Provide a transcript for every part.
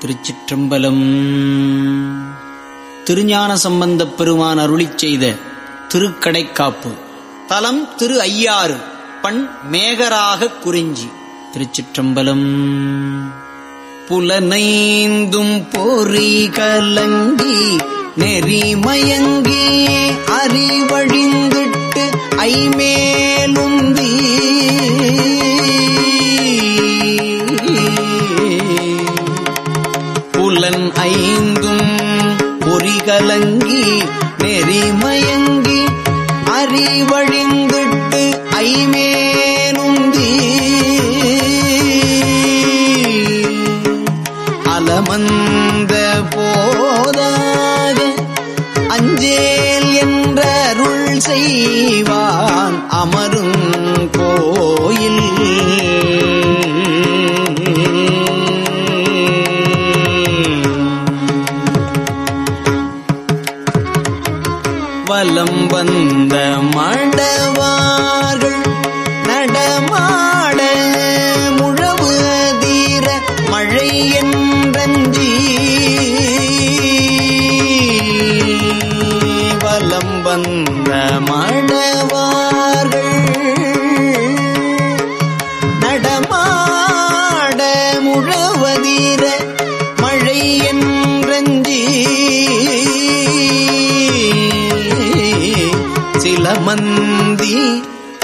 திருச்சிற்றம்பலம். திருஞான சம்பந்தப் பெருமான் அருளிச் செய்த திருக்கடைக்காப்பு. தலம் திரு ஐயாறு பண் மேகராக குறிஞ்சி. திருச்சிற்றம்பலம். புலனைந்தும் பொறி கலங்கி நெறிமயங்கி அறிவழிந்திட்டு ஐமே செய்வான் அமரும் கோயில். வலம் வந்த மடவார்கள் நடமாட முழவு தீர மழை என்றி வலம் வந்த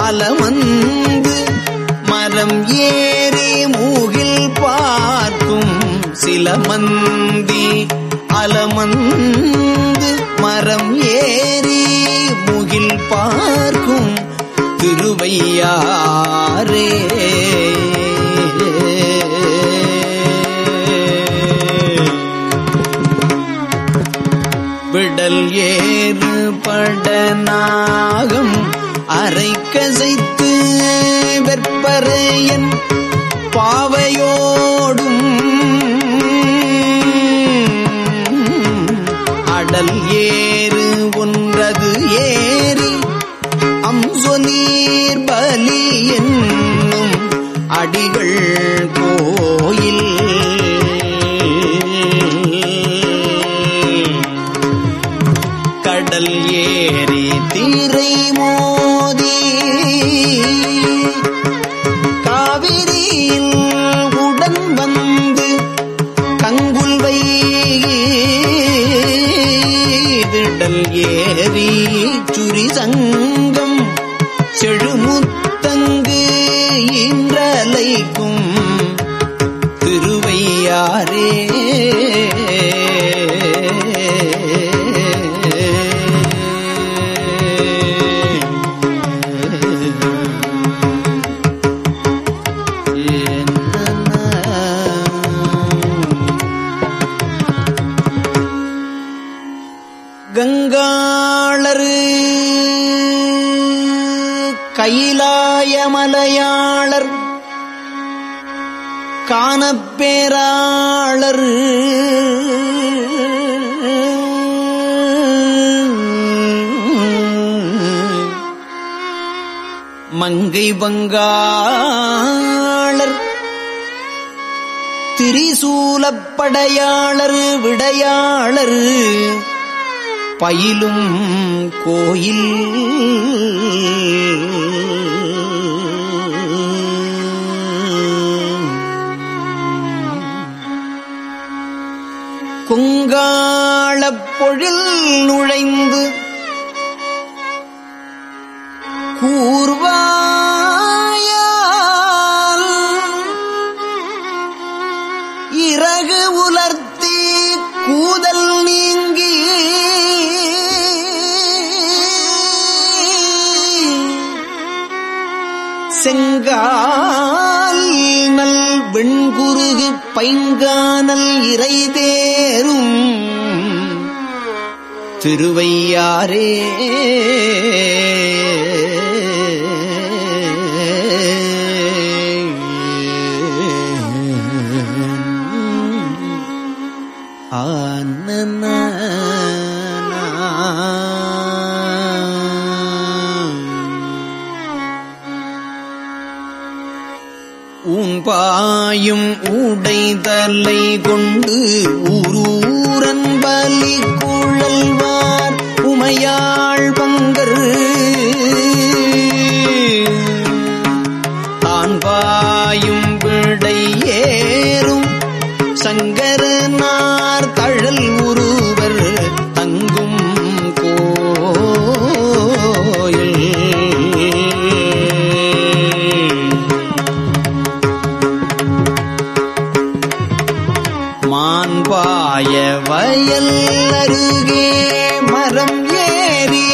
அலமந்து மரம் ஏறி மூகில் பார்க்கும் சிலமந்தி அலமந்து மரம் ஏறி முகில் பார்க்கும் திருவையாரே விடல் ஏறு படநாகம் அரை கசைத்து வெற்பறையன் பாவையோடும் அடல் ஏறு ஒன்றது ஏறி அம்சொ நீர் பலி என்னும் அடிகள் கோயில். கடல் ஏறி கைலாயமலையாளர் காணப்பேராளர். மங்கை பங்காளர் திரிசூலப்படையாளர் விடையாளர். பயிலும் கோயில். குங்காளப் பொழில் நுழைந்து கூர்வா வெண்குருகு பைங்கானல் இறைதேரும். திருவையாரே தலை கொண்டு ஊரூரன் பலி குழல்வார் பாய வயல் அருகே மரம் ஏறி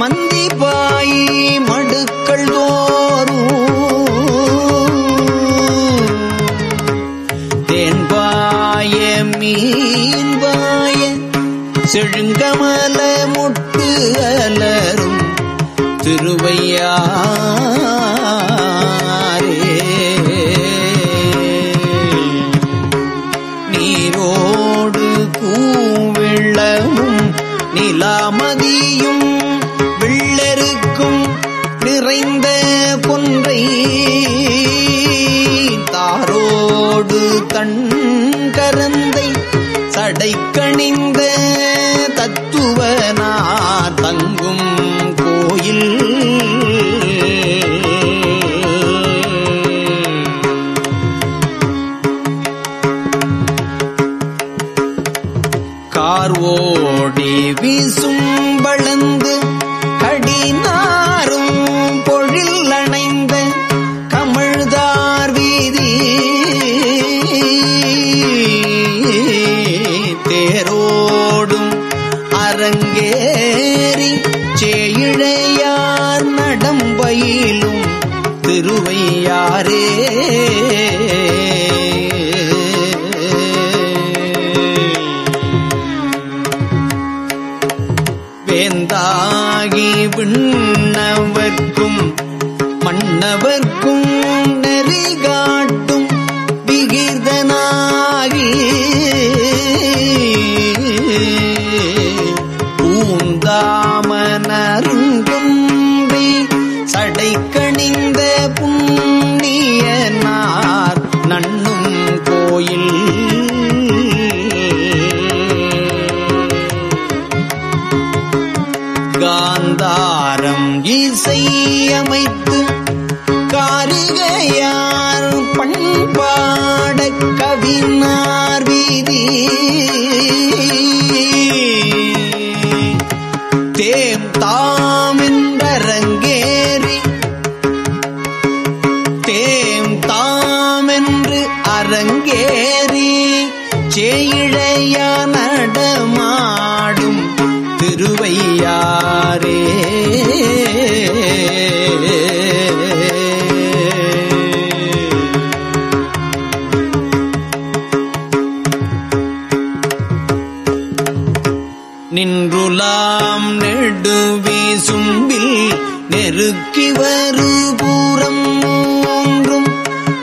மந்தி பாயி மடுக்கள் தோறும். தேன்பாய மீன்பாய செழுங்கமல முட்டு அலரும் திருவையா மன்னவர்க்கும் நெறி காட்டும் விகிதனாகி பூந்தாமனருங்கும் சடை கணிந்த புண்ணியனார் நண்ணும் கோயில். காந்தாரம் இசையமைத்து காரிகையார் பண்பாட கவினார் வீதி. தேம் தாம் என்றங்கேறி தேம் தாம் என்று அரங்கேறி சேயிழைய நடமாடும் திருவையாறு.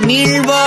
நீழ்வாயம்பு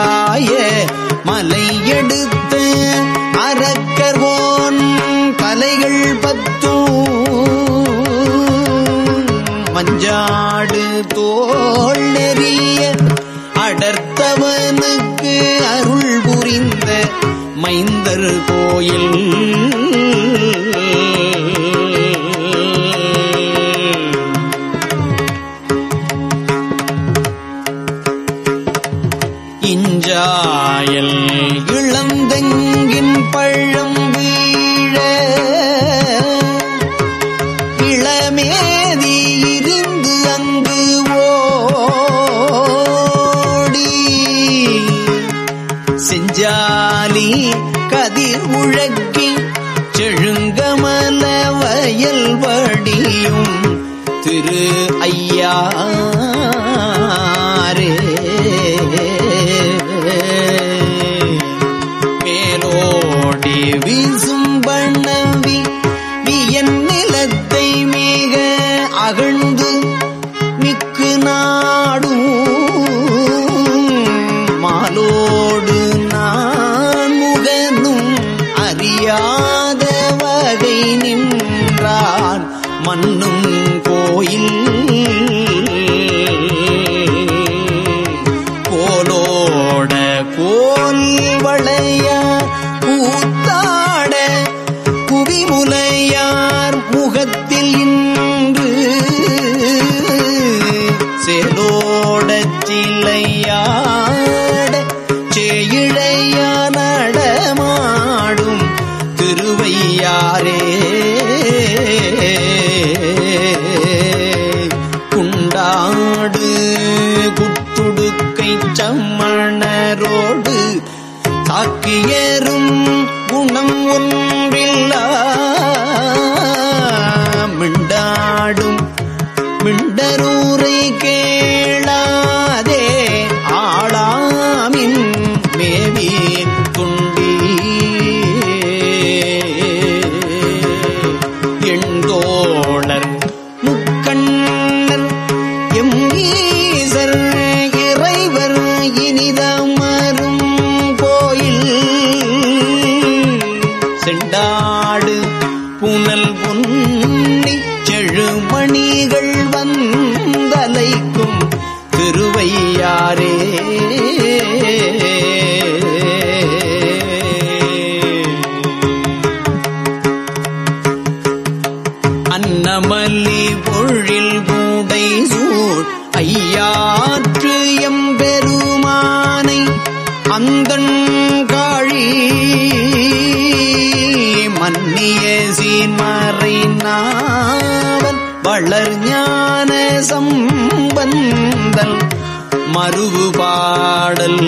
மலையாய மலை எடுத்த அரக்கர்வோன் தலைகள் பத்தும் மஞ்சாடு தோல் நெறிய அடர்த்தவனுக்கு அருள் புரிந்த மைந்தர் கோயில். சாயல் இளந்தெங்கின் பழம் வீழ இளமேதி இருந்து அங்கு ஓடி. செஞ்சாலி கதிர் முழக்கி செழுங்கமல வயல் வடியும் திரு ஐயா. மன்னும் கோயில். கோலோட கோல் வளைய பூத்தாட குவிமுலையார் முகத்தில் இன்று. சேலோட சிலையார் ஆடும் மிண்டரூரை கேளாதே ஆளாமின் மேவி துண்டி எண்தோழர் முக்கண்ணர் எம் ஈசர் இறைவர் இனிதமரும் கோயில். செண்டா சீன்மறை நாவல் வளர் ஞான சம்பந்தல் மருவு பாடல்.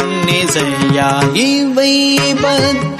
இன்னிசையா இவை பத்தும்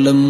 திருச்சிற்றம்பலம்